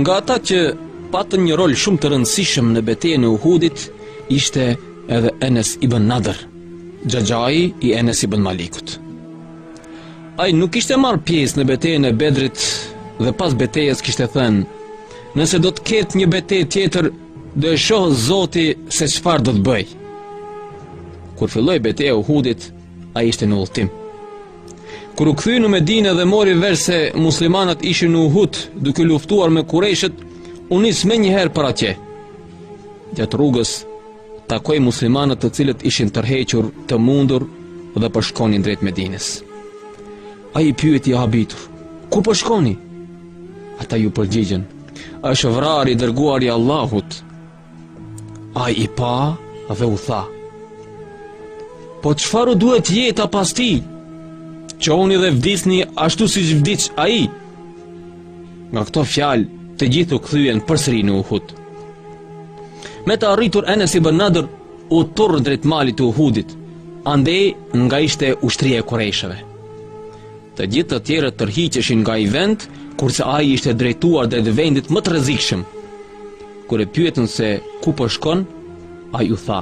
Nga ata që patën një rol shumë të rëndësishëm në betejën e Uhudit ishte edhe Enes ibn Nadr, xhaxhai i Enes ibn Malikut. Ai nuk kishte marrë pjesë në betejën e Bedrit dhe pas betejës kishte thënë: "Nëse do të ketë një betejë tjetër, do e shohë Zoti se çfarë do të bëj. Kur filloi beteja e Uhudit, ai ishte në udhtim. Kur u kthye në Medinë dhe mori vesh se muslimanët ishin në Uhud duke luftuar me kurejshët, u nis menjëherë për atje. Gjatë rrugës takoi muslimanët të cilët ishin tërhequr të mundur dhe po shkonin drejt Medinës. Ai i pyeti i habitur: "Ku po shkoni?" Ata iu përgjigjën, është vrarë i dërguari i Allahut. Ai i pa dhe u tha, Po çfarë u duhet jeta pas tij? Çohuni dhe vdisni ashtu siç vdiq ai. Nga këto fjalë, të gjithë u kthyen përsëri në Uhud. Me të arritur Enes ibn Nadr, u turr drejt malit të Uhudit, andej nga ishte ushtria e kurejshëve. Të gjithë të tjerët tërhiqeshin nga ai vend, kurse ai ishte drejtuar drejt vendit më të rrezikshëm. Kur e pyetën se ku po shkon, ai u tha: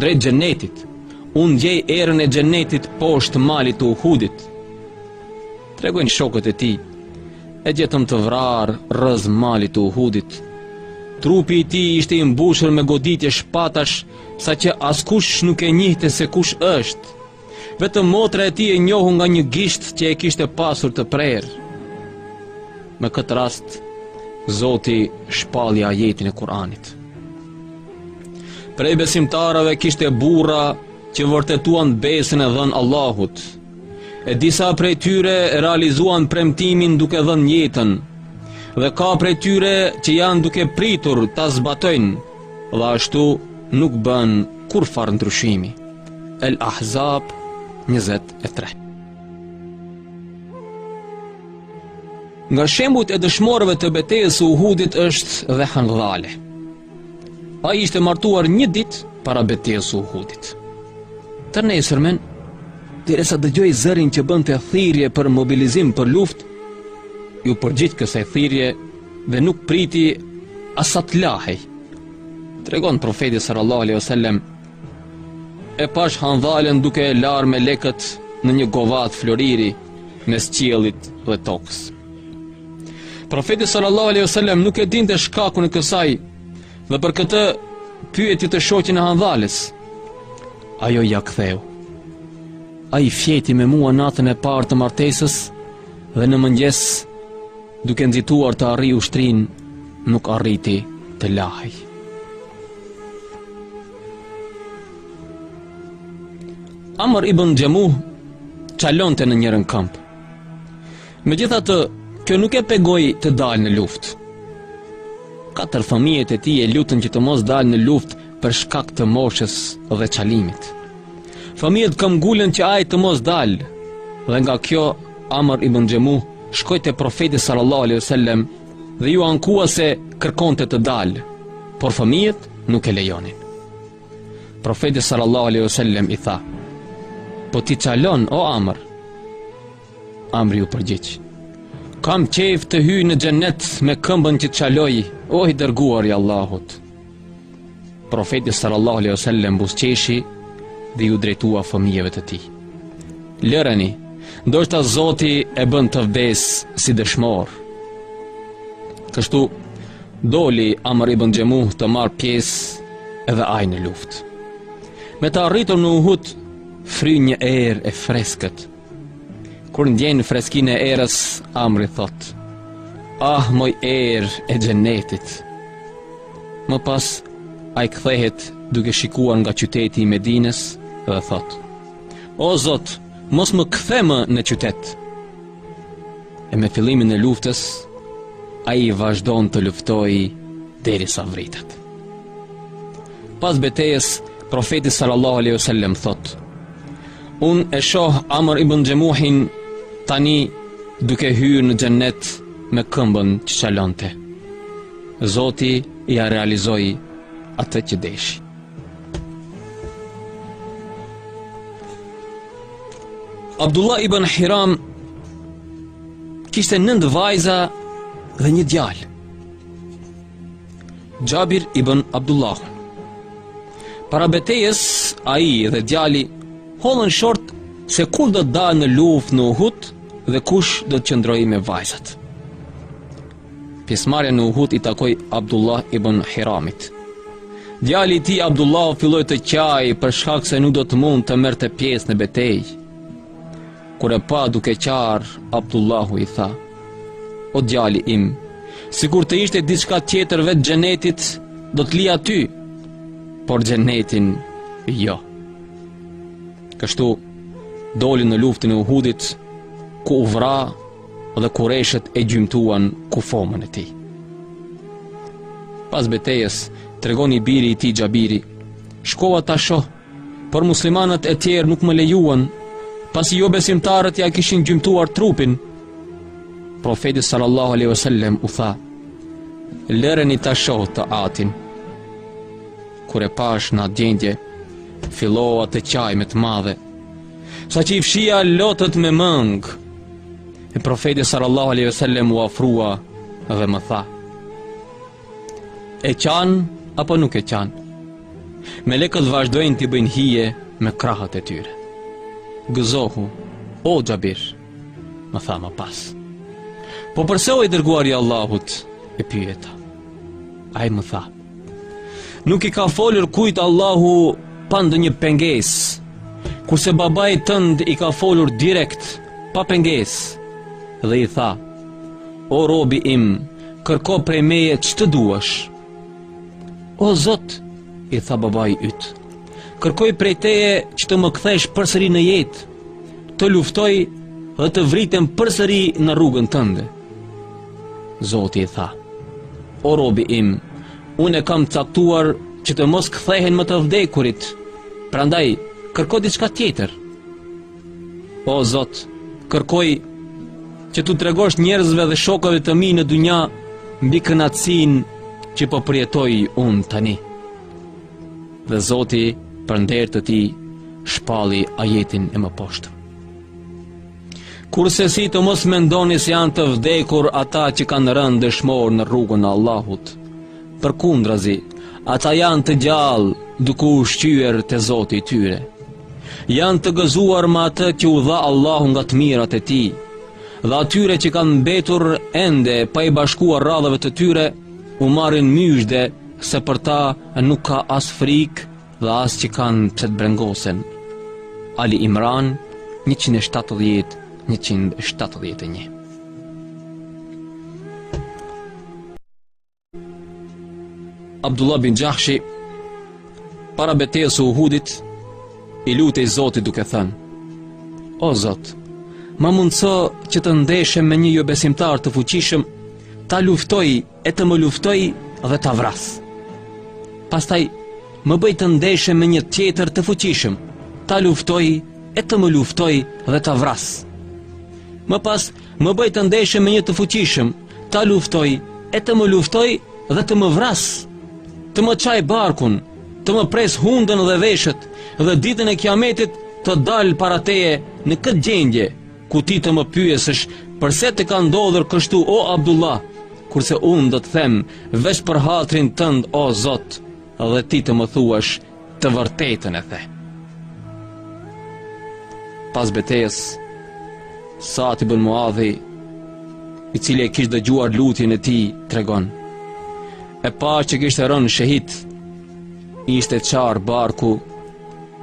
"Drejt xhenetit. Unë ndjej erën e xhenetit poshtë malit të Uhudit." Tregojnë shokët e tij, e gjetëm të vrarë rrëzë malit të Uhudit. Trupi i tij ishte i mbushur me goditje shpatash, saqë askush nuk e njihte se kush është. Vetëm motra e tij e njohu nga një gisht që e kishte pasur të prerë. Me këtë rast, Zoti shpalli ajetin e Kur'anit. Prej besimtarëve kishte burra që vërtetuan besën e dhënë Allahut. E disa prej tyre realizuan premtimin duke dhënë jetën dhe ka prej tyre që janë duke pritur ta zbatojnë Dhe ashtu nuk bënë kurrfarë ndryshimi. El Ahzab 23 Nga shembujt e dëshmorëve të betejës së Uhudit është dhe Handhale. Ai ishte martuar një ditë para betejës së Uhudit. Të nesërmen, derisa dëgjoi zërin që bënte thirrje për mobilizim për luftë, iu përgjigj kësaj thirrje dhe nuk priti as sa të lahej. Tregon profeti sallallahu alaihi wasallam e pashë Handhalën duke e larë melekët në një govatë floriri mes qiellit dhe tokës. Profeti sallallahu alaihi wasallam nuk e dinte shkakun e kësaj dhe për këtë pyeti të shoqen e Handhalës. Ajo ia ktheu. Ai fjeti me mua natën e parë të martesës dhe në mëngjes Duke nxituar të arrijë ushtrinë, nuk arriti të lahej. Amr ibn Xhemuh çalonte në njërën këmbë. Megjithatë, kjo nuk e pengoi të dalë në luftë. Katër fëmijët e tij e lutën që të mos dalë në luftë për shkak të moshës dhe çalimit. Fëmijët këmbëngulën që ai të mos dalë dhe nga kjo Amr ibn Xhemuh shkoi te Profeti sallallahu alaihi wasallam dhe iu ankua se kërkonte të dalë, por fëmijët nuk e lejonin. Profeti sallallahu alaihi wasallam i tha: "Po ti çalon o Amr?" Amri u përgjigj: "Kam qejf të hyj në xhenet me këmbën që çaloj, o i dërguari i Allahut." Profeti sallallahu alaihi wasallam buzëqeshi dhe iu drejtua fëmijëve të tij. Lëreni, ndoshta Zoti e bën të vdesë si dëshmor. Kështu doli Amr ibn Xhemuh të marrë pjesë edhe ai në luftë. Me të arritur në Uhud, fryn një erë e freskët. Kur ndjen freskinë e erës, Amri thotë, Ah, moj erë e xhenetit! Më pas, ai kthehet duke shikuar nga qyteti i Medinës dhe thotë, O Zot, mos më kthe më në qytet! E me fillimin e luftës, ai vazhdon të luftojë derisa vritet. Pas betejës, profeti sallallahu alaihi wasallam thotë, Unë e shoh Amr ibn Xhemuhin tani duke hyrë në xhennet me këmbën që çalonte. Zoti ia realizoi atë që deshi. Abdullah ibn Hiram kishte nëntë vajza dhe një djalë. Xhabir ibn Abdullahun. Para betejës ai dhe djali hodhën short se kush do të dalë në luftë në Uhud dhe kush do të qëndrojë me vajzat. Pjesëmarrja në Uhud i takoi Abdullah ibn Hiramit. Djali i tij Abdullahu filloi të qajë për shkak se nuk do të mund të merrte pjesë në betejë. Kur e pa duke qarë, Abdullahu i tha, O djali im, sikur të ishte diçka tjetër veç xhenetit, do ta lija ty, por xhenetin jo. Kështu, doli në luftën e Uhudit, ku u vra dhe kurejshët e gjymtuan kufomën e tij. Pas betejës, tregon i biri i tij Xhabiri, shkova ta shoh, Por muslimanët e tjerë nuk më lejuan, pasi jobesimtarët ia kishin gjymtuar trupin. Profeti sallallahu alaihi wasallam u tha: "Lëreni ta shohë të atin." Kur e pashë në atë gjendje, fillova të qaj me të madhe, saqë i fshija lotët me mëngë. E profeti sallallahu alaihi wasallam u afrua dhe më tha: E qan apo nuk e qan? Melekët vazhdojnë t'i bëjnë hije me krahët e tyre. Gëzohu, o Xhabir, më tha më pas. Po përse o i dërguar i Allahut, e pyeta. Ai më tha, nuk i ka folur kujt Allahu pa ndonjë pengesë, kurse babait tënd i ka folur direkt pa pengesë, dhe i tha, O robi im, kërko prej meje ç'të duash. O Zot, i tha babai yt, kërkoj prej teje që të më kthesh përsëri në jetë, të luftoj dhe të vritem përsëri në rrugën tënde. Zoti i tha, o robi im, unë e kam caktuar që të mos kthehen më të vdekurit, prandaj kërko diçka tjetër. O Zot, kërkoj që t'u tregosh njerëzve dhe shokëve të mi në dunja mbi kënaqësinë që po përjetoj unë tani. Dhe Zoti për nder të tij shpalli ajetin e mëposhtëm. Kurrsesi të mos mendoni se janë të vdekur ata që kanë rënë dëshmorë në rrugën e Allahut, Përkundrazi, ata janë të gjallë duke u ushqyer te Zoti i tyre. Janë të gëzuar me atë që u dha Allahu nga të mirat e Tij. Dhe atyre që kanë mbetur ende pa iu bashkuar radhëve të tyre, u marrin myzhde se për ta nuk ka as frikë dhe as që kanë pse të brengosen. Ali Imran 170-171 Abdullah bin Xhahshi Para betejës së Uhudit I lutej Zotit duke thënë O Zot Ma mundëso që të ndeshem me një jobesimtar të fuqishëm Ta luftoj e të më luftojë dhe ta vras Pastaj më bëj të ndeshem me një tjetër të fuqishëm Ta luftoj e të më luftojë dhe ta vras Më pas Më bëj të ndeshem me një të fuqishëm, ta luftoj e të më luftojë dhe të më vrasë. Të më çajë barkun, të më presë hundën dhe veshët dhe ditën e kiametit të dal para teje në këtë gjendje, ku ti të më pyesësh përse të ka ndodhur kështu o Abdullah, kurse unë do të them veç për hatrin tënd o Zot, dhe ti të më thuash Të vërtetën e the. Pas betejës, Sad ibën Muadhi, i cili e kishte dëgjuar lutjen e tij, tregon. E pashë kishte rënë shehid, i ishte çarë barku,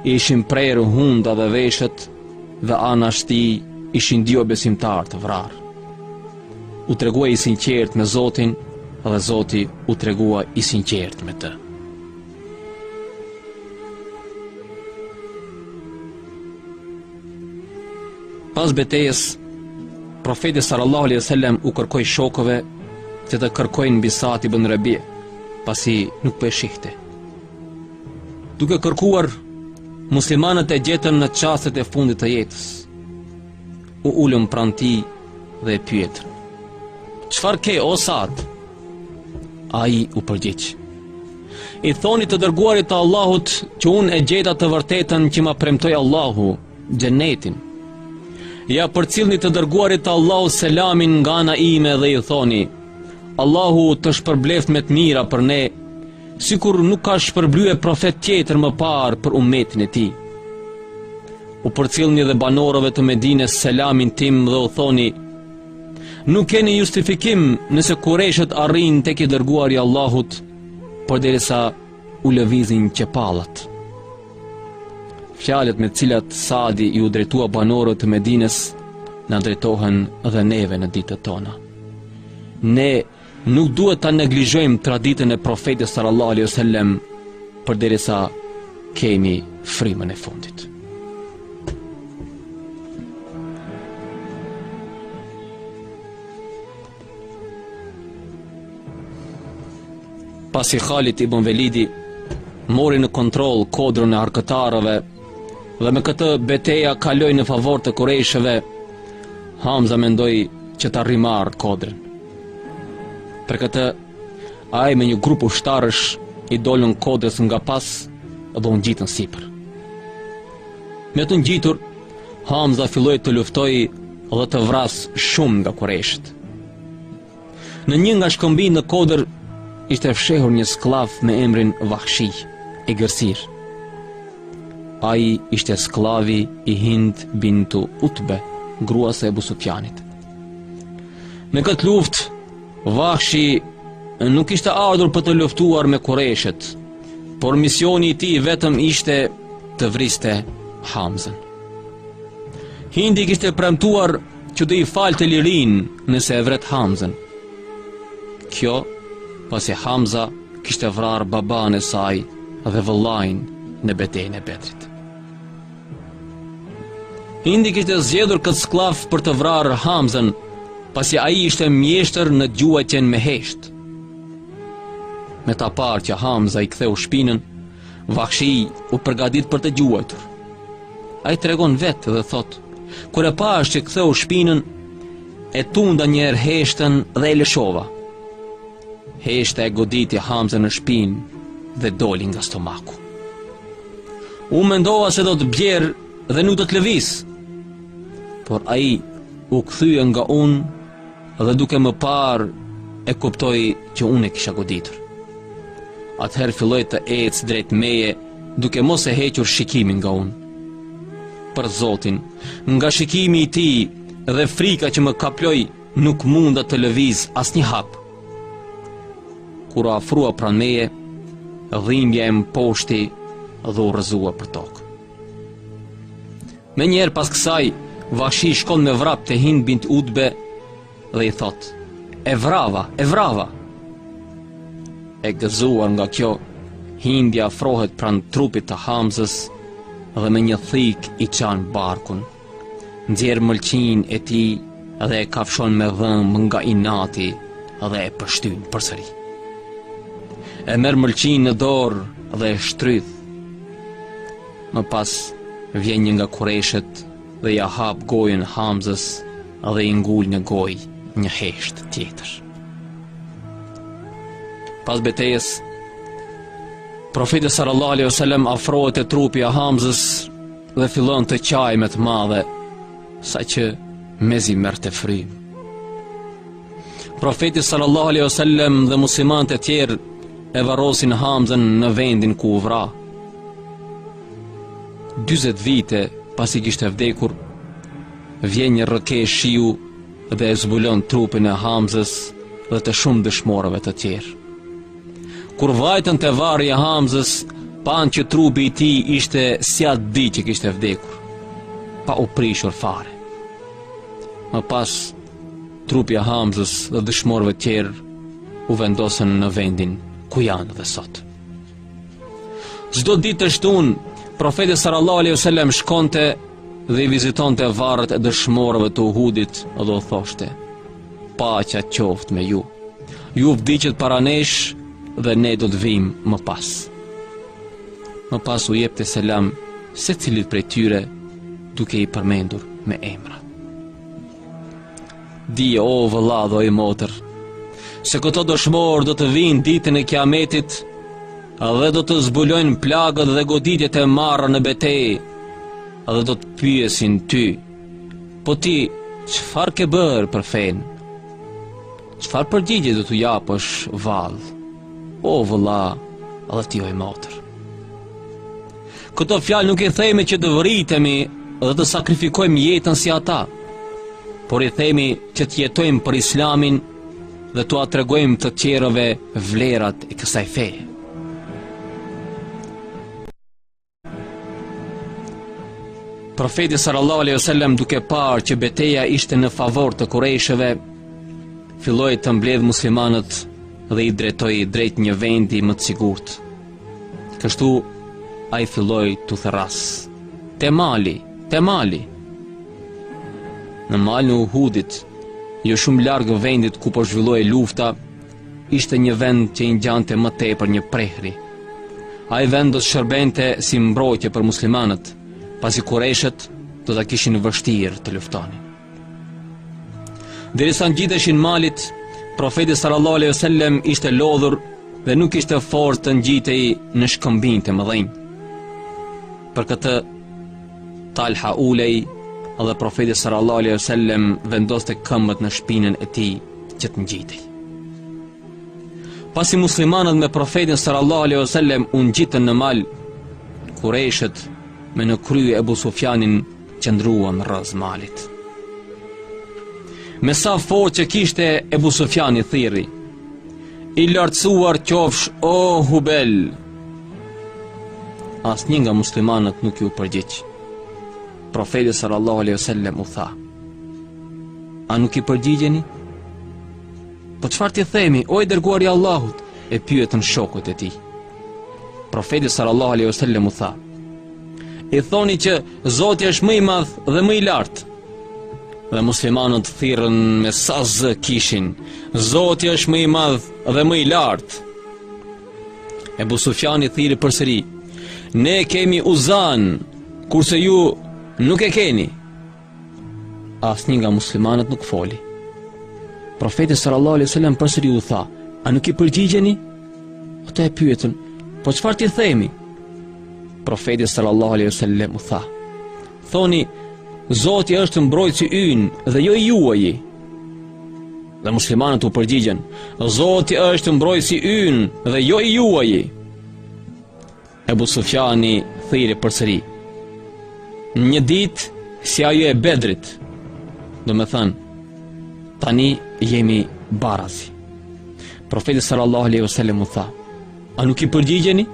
i ishin prerë hunda dhe veshët, dhe anash tij ishin dy jobesimtarë të vrarë. U tregua i sinqertë me Zotin, dhe Zoti u tregua i sinqertë me të. Pas betejës, profeti sallallahu alaihi wasallam u kërkoi shokëve që të kërkojnë mbi Sad ibën Rebie, pasi nuk po e shihte. Duke kërkuar, muslimanët e gjetën në çastet e fundit të jetës. U ulën pranë tij dhe e pyetën. Çfarë ke o Sad? Ai u përgjigj. I thoni të dërguarit të Allahut që unë e gjeta të vërtetën që ma premtoi Allahu, xhenetin. Ia përcillni të dërguarit të Allahut selamin nga ana ime dhe i thoni: Allahu të shpërbleftë me të mira për ne, sikur nuk ka shpërblyer profet tjetër më parë për umetin e tij. U përcillni dhe banorëve të Medinës selamin tim dhe u thoni, Nuk keni justifikim nëse kurejshët arrijnë tek i dërguari i Allahut, përderisa u lëvizin qepallat. Fjalët me cilat Sadi iu drejtua banorëve të Medinës, na drejtohen dhe neve në ditët tona. Ne Nuk duhet ta neglizhojmë traditën e Profetit sallallahu alaihi wasallam përderisa kemi frymën e fundit. Pasi Halid ibn Velidi mori në kontroll kodrën e harkëtarëve Dhe me këtë beteja kaloi në favor të kurejshëve, Hamza mendoi që ta rimarrë kodrën. Për këtë, ai me një grup ushtarësh i dolën kodrës nga pas dhe u ngjitën sipër. Me të ngjitur, Hamza filloi të luftojë dhe të vrasë shumë nga kurejshët. Në një nga shkëmbinjtë në kodër ishte fshehur një skllav me emrin Vahshi, egërsirë. Ai ishte skllavi i Hind bintu Utbe, gruas së Abu Sufjanit. Në këtë luftë, Vahshi nuk kishte ardhur për të luftuar me kurejshët, por misioni i tij vetëm ishte të vriste Hamzën. Hindi i kishte premtuar Që do t'i falë lirinë nëse e vret Hamzën. Kjo, pasi Hamza kishte vrarë babanë e saj dhe vëllanë në betejën e Bedrit. Hindi kishte zgjedhur këtë skllav për të vrarë Hamzën, pasi ai ishte mjeshtër në gjuajtjen me heshtë. Me ta parë që Hamza i ktheu shpinën, Vahshi u përgatit për të gjuajtur. Ai tregon vetë dhe thotë, kur e pashë që ktheu shpinën, e tunda një herë heshtën dhe e lëshova. Heshta e goditi Hamzën në shpinë dhe doli nga stomaku. Unë mendova se do të bjerë dhe nuk do të lëvizë, por ai u kthye nga unë Dhe duke më parë e kuptoi që unë e kisha goditur. Atëherë filloi të ecë drejt meje duke mos e hequr shikimin nga unë. Për Zotin, nga shikimi i tij dhe frika që më kaploi nuk munda të lëviz asnjë hap. Kur u afrua pranë meje, dhimbja e mposhti dhe u rrëzua për tokë. Menjëherë pas kësaj, Vahshi shkon me vrap te Hind bint Utbe dhe i thotë, e vrava, e vrava. E gëzuar nga kjo, Hindi afrohet pranë trupit të Hamzës dhe me një thikë i çan barkun. Nxjerr mëlçinë e tij dhe e kafshon me dhëmbë nga inati dhe e pështyn përsëri. E merr mëlçinë në dorë dhe e shtrydh Më pas vjen një nga kurejshët dhe ia hap gojën Hamzës dhe i ngul në gojë një heshtë tjetër. Pas betejës, profeti sallallahu alaihi wasallam afrohet te trupi i Hamzës dhe fillon të qajë me të madhe, saqë mezi merrte frymë. Profeti sallallahu alaihi wasallam dhe muslimanët e tjerë e varrosin Hamzën në vendin ku u vra. 40 vite pasi kishte vdekur, vjen një rrëke shiu dhe e zbulon trupin e Hamzës dhe të shumë dëshmorëve të tjerë. Kur vajtën te varri i Hamzës, panë që trupi i tij ishte si atë ditë që kishte vdekur, pa u prishur fare. Më pas, Trupi i Hamzës dhe dëshmorëve të tjerë u vendosën në vendin ku janë dhe sot. Çdo ditë të shtunë, profeti sallallahu alejhi wasallam shkonte dhe i vizitonte varret e dëshmorëve të Uhudit dhe u thoshte: Paqja qoftë me ju. Ju vdiqët para nesh dhe ne do të vijmë më pas. Më pas u jepte selam secilit prej tyre duke i përmendur me emra. Dije o vëlla dhe oj motër, se këto dëshmorë do të vijnë ditën e kiametit dhe do të zbulojnë plagët dhe goditjet e marra në betejë dhe do të të pyesin ty, po ti çfarë ke bërë për fenë? Çfarë përgjigje do t'u japësh vallë? O vëlla dhe ti oj motër. Këto fjalë nuk i themi që të vritemi dhe të sakrifikojmë jetën si ata, por i themi që të jetojmë për islamin dhe t'ua tregojmë të tjerëve vlerat e kësaj feje. Profeti sallallahu alaihi wasallam duke parë që beteja ishte në favor të kurejshëve, filloi të mbledhë muslimanët dhe i drejtoi drejt një vendi më të sigurt. Kështu ai filloi t'u thërrasë Te mali, te mali Në malin e Uhudit Jo shumë larg vendit ku po zhvillohej lufta Ishte një vend që i ngjante më tepër një prehri Ai vend do të shërbente si mbrojtje për muslimanët Pasi kurejshët do ta kishin vështirë të luftonin Derisa ngjiteshin malit, profeti sallallahu alejhi wasallam ishte lodhur dhe nuk kishte forcë të ngjitej në shkëmbinj të mëdhenj. Për këtë Talha ulej dhe profeti sallallahu alejhi wasallam vendoste këmbët në shpinën e tij që të ngjitej. Pasi muslimanët me profetin sallallahu alejhi wasallam u ngjitën në mal, kurejshët me në krye Ebu Sufjanin Qëndruan rrëz malit. Me sa forcë që kishte Ebu Sufjani thirri, i lartësuar qofsh o Hubel, asnjë nga muslimanët nuk iu përgjigj. Profeti sallallahu alaihi wasallam u tha: A nuk i përgjigjeni? Po çfarë t'i themi, o i dërguari i Allahut? e pyetën shokët e tij. Profeti sallallahu alaihi wasallam u tha: I thoni që Zoti është më i madh dhe më i lartë. Dhe muslimanët thirrën me sa zë kishin: Zoti është më i madh dhe më i lartë. Ebu Sufjani thirri përsëri: Ne kemi Uzan, kurse ju nuk e keni. Asnjë nga muslimanët nuk foli. Profeti sallallahu alaihi wasallam përsëri u tha, "A nuk i përgjigjeni?" Ata e pyetën, "Po çfarë t'i themi?" Profeti sallallahu alaihi wasallam u tha, "Thoni, Zoti është mbrojtësi ynë dhe jo i juaji." Dhe muslimanët u përgjigjën, "Zoti është mbrojtësi ynë dhe jo i juaji." Ebu Sufjani thirri përsëri. Një ditë si ajo e Bedrit, domethënë tani jemi barazi. Profeti sallallahu alaihi wasallam u tha: A nuk i përgjigjeni?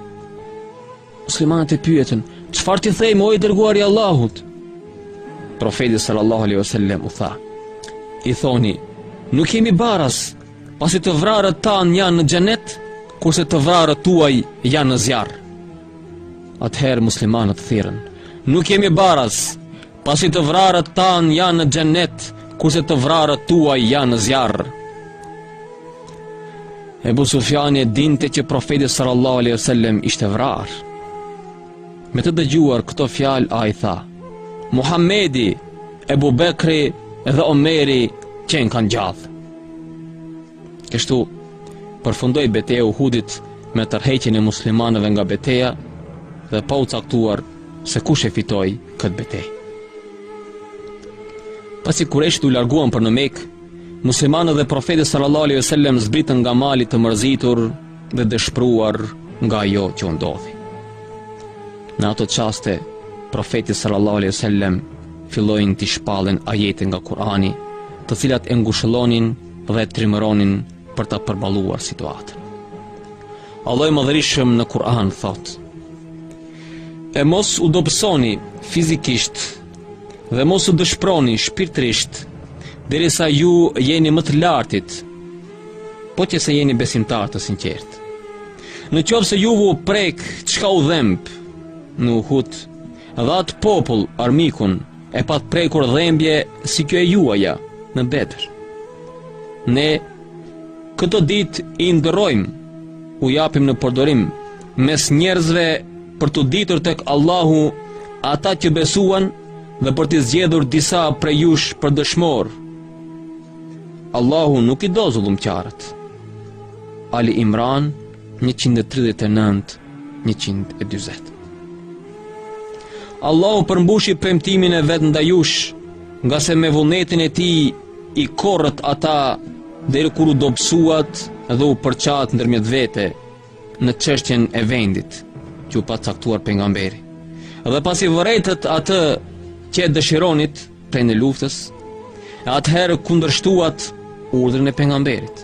Muslimanët e pyetën, çfarë t'i themi o i dërguari i Allahut? Profeti sallallahu alaihi wasallam u tha, i thoni, nuk jemi baraz, Pasi të vrarët tanë janë në xhenet, kurse të vrarët tuaj janë në zjarr. Atëherë muslimanët thirrën, nuk jemi baraz, pasi të vrarët tanë janë në xhenet, kurse të vrarët tuaj janë në zjarr. Ebu Sufjani e dinte që profeti sallallahu alaihi wasallam ishte vrarë. Me të dëgjuar këto fjalë ai tha: Muhamedi, Ebu Bekri dhe Omeri qenkan gjallë. Kështu, përfundoi beteja e Uhudit me tërheqjen e muslimanëve nga beteja dhe pa u caktuar se kush e fitoi këtë betejë. Pasi kurejshët u larguan për në Mekë, muslimanët dhe profeti sallallahu alaihi wasallam zbritën nga mali të mërzitur dhe dëshpëruar nga ajo që u ndodhi. Në ato çaste, profetit sallallahu alejhi wasallam fillojnë t'i shpallen ajete nga Kurani, të cilat e ngushëllonin dhe e trimëronin për ta përballuar situatën. Allahu i madhërishëm në Kur'an thotë E mos u dobësoni fizikisht Dhe mos u dëshpëroni shpirtërisht Derisa ju jeni më të lartit Po qe se jeni besimtarë të sinqertë. Në qoftë se juve u prek, çka u dhemb, në Uhud, dhe atë popull, armikun, e pat prekur dhembje si kjo e juaja, në Bedër. Ne, këto ditë, i ndërrojmë, u japim në përdorim, mes njerëzve për t'u ditur tek Allahu, ata që besuan, dhe për t'i zgjedhur disa prej jush për dëshmorë, Allahu nuk i do zullumqarët. Ali Imran 139 140. Allahu përmbushi premtimin e vet ndaj jush, ngase me vullnetin e tij i korrët ata deri kur u dobësuat dhe u përçatë ndërmjet vete. në çështjen e vendit që u pat caktuar pejgamberi. Dhe pasi vërejtët atë që e dëshironit, prenë e luftës, atëherë kundërshtuat urdhrin e pejgamberit.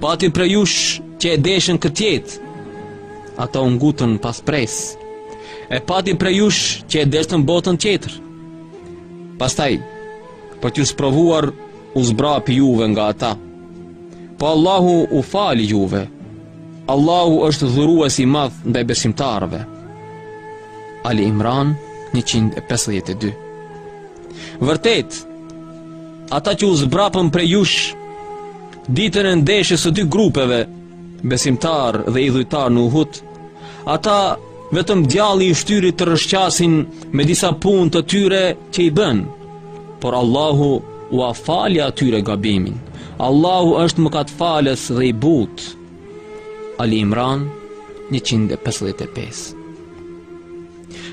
Pati prej jush që e deshën këtë jetë, ata u ngutën pas presë. E pati prej jush që e deshën botën tjetër. Pastaj për t'ju sprovuar u zbrapi juve nga ata. Po Allahu u fali juve. Allahu është dhurues i madh ndaj besimtarëve. Ali Imran 152. Vërtet, ata që u zbrapën prej jush ditën e ndeshjes së dy grupeve, besimtarë dhe idhujtarë në Uhud, ata vetëm djalli i shtyri të rrëshqasin me disa punë të tyre që i bënë. Por Allahu ua fali atyre gabimin. Allahu është mëkatfalës dhe i butë. Ali Imran 155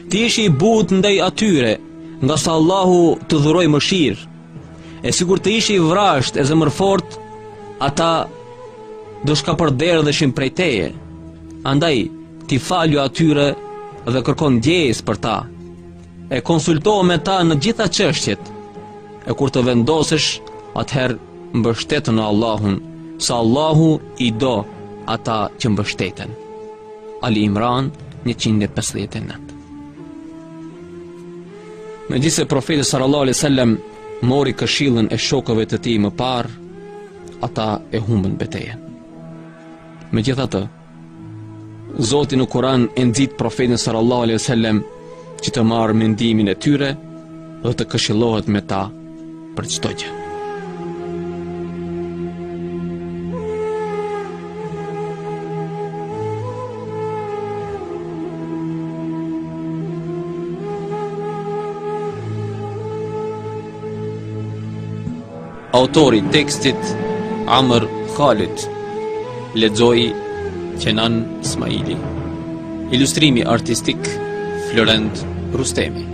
Ti ishi i butë ndaj atyre, ngase Allahu të dhuroi mëshirë, e sikur të ishi i vrazhdë e zemërfortë, ata do shkapërderdheshin prej teje. Andaj, ti falju atyre dhe kërko ndjesë për ta. E konsultohu me ta në gjitha çështjet. E kur të vendosësh, atëherë mbështetu në Allahun, se Allahu i do ata që mbështeten. Ali Imran 159. Megjithëse profeti sallallahu alaihi wasallam mori këshillën e shokëve të tij më parë, ata e humbën betejën. Megjithatë, Zoti në Kur'an e nxit profetin sallallahu alejhi ue sellem që të marrë mendimin e tyre dhe të këshillohet me ta për çdo gjë. Autori i tekstit Amr Khalid lexoi Kenan Ismaili. Ilustrimi artistik Florent Rustemi.